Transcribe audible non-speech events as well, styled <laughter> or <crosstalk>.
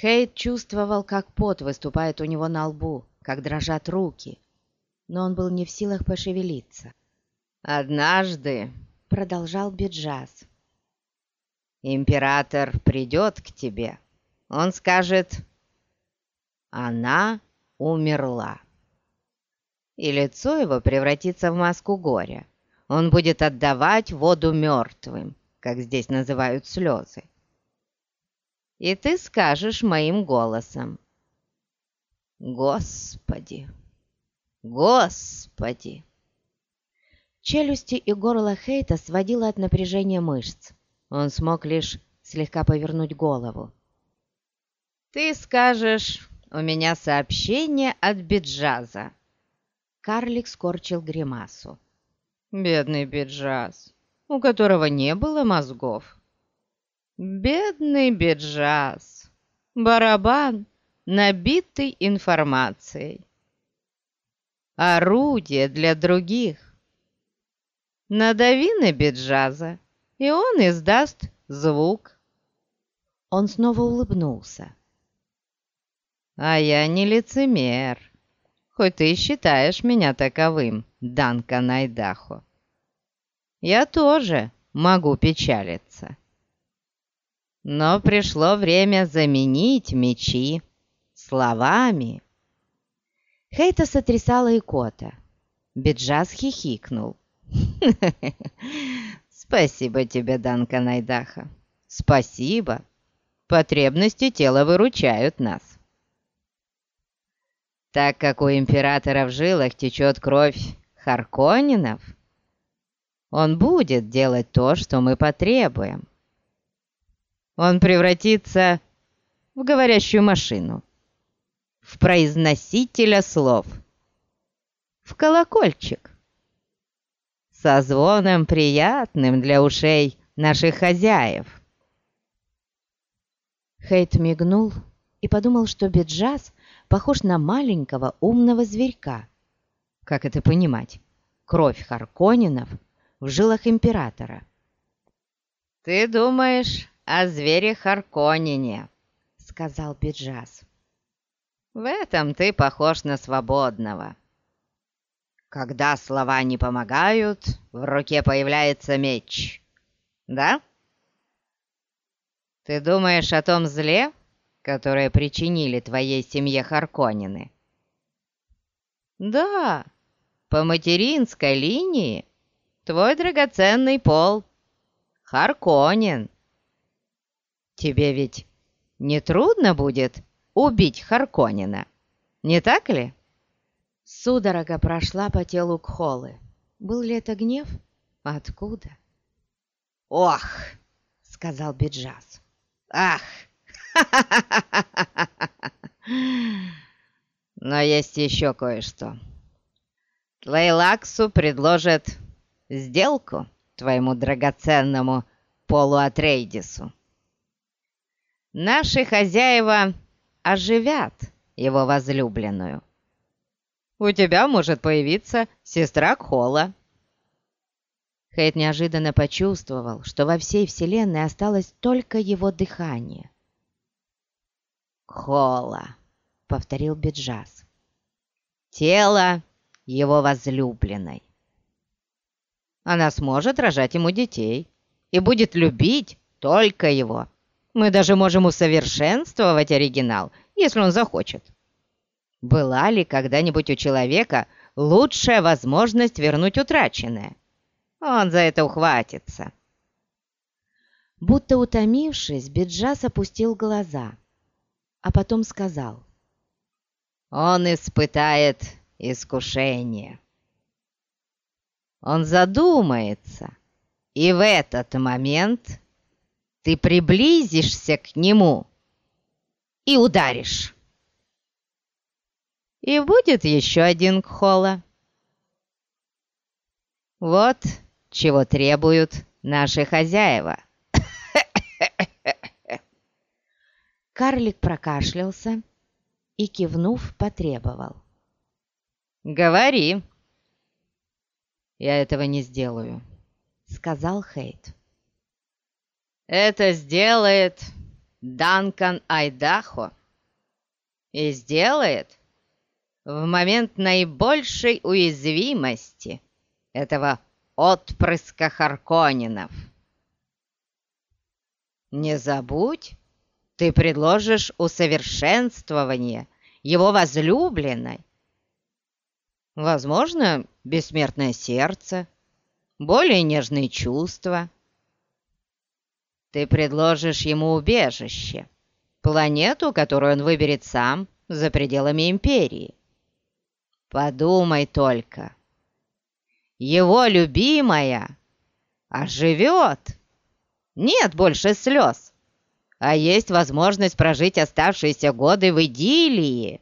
Хейт чувствовал, как пот выступает у него на лбу, как дрожат руки, но он был не в силах пошевелиться. «Однажды», — продолжал Биджаз, — «император придет к тебе. Он скажет, она умерла. И лицо его превратится в маску горя. Он будет отдавать воду мертвым, как здесь называют слезы. И ты скажешь моим голосом, «Господи! Господи!» Челюсти и горло Хейта сводило от напряжения мышц. Он смог лишь слегка повернуть голову. «Ты скажешь, у меня сообщение от Биджаза». Карлик скорчил гримасу. «Бедный Биджаз, у которого не было мозгов». «Бедный Биджаз, барабан, набитый информацией. Орудие для других. Надави на биджаза, и он издаст звук. Он снова улыбнулся. А я не лицемер, хоть ты считаешь меня таковым, Данка Найдахо. Я тоже могу печалиться. Но пришло время заменить мечи словами. Хейта сотрясала икота. Биджаз хихикнул. <laughs> «Спасибо тебе, Данка Найдаха. Спасибо. Потребности тела выручают нас. Так как у императора в жилах течет кровь Харконинов, он будет делать то, что мы потребуем. Он превратится в говорящую машину, в произносителя слов, в колокольчик со звоном приятным для ушей наших хозяев. Хейт мигнул и подумал, что Биджаз похож на маленького умного зверька. Как это понимать? Кровь Харконинов в жилах императора. «Ты думаешь о звере Харконине», — сказал Биджаз. «В этом ты похож на свободного. Когда слова не помогают, в руке появляется меч. Да? Ты думаешь о том зле, которое причинили твоей семье Харконины? Да, по материнской линии твой драгоценный пол Харконин. Тебе ведь не трудно будет убить Харконина, не так ли? Судорога прошла по телу Кхолы. Был ли это гнев? Откуда? «Ох!» — сказал Биджаз. «Ах! <laughs> Но есть еще кое-что. Тлейлаксу предложат сделку твоему драгоценному полуатрейдису. Наши хозяева оживят его возлюбленную у тебя может появиться сестра Кхола». Хейт неожиданно почувствовал, что во всей вселенной осталось только его дыхание. «Кхола», — повторил Биджаз, — «тело его возлюбленной. Она сможет рожать ему детей и будет любить только его. Мы даже можем усовершенствовать оригинал, если он захочет». Была ли когда-нибудь у человека лучшая возможность вернуть утраченное? Он за это ухватится. Будто утомившись, Биджас опустил глаза, а потом сказал. Он испытает искушение. Он задумается, и в этот момент ты приблизишься к нему и ударишь. И будет еще один Кхола. Вот чего требуют наши хозяева. <coughs> Карлик прокашлялся и, кивнув, потребовал. «Говори!» «Я этого не сделаю», — сказал Хейт. «Это сделает Данкан Айдахо и сделает в момент наибольшей уязвимости этого отпрыска Харконинов. Не забудь, ты предложишь усовершенствование его возлюбленной. Возможно, бессмертное сердце, более нежные чувства. Ты предложишь ему убежище, планету, которую он выберет сам за пределами Империи. Подумай только. Его любимая оживет. Нет больше слез, а есть возможность прожить оставшиеся годы в идиллии.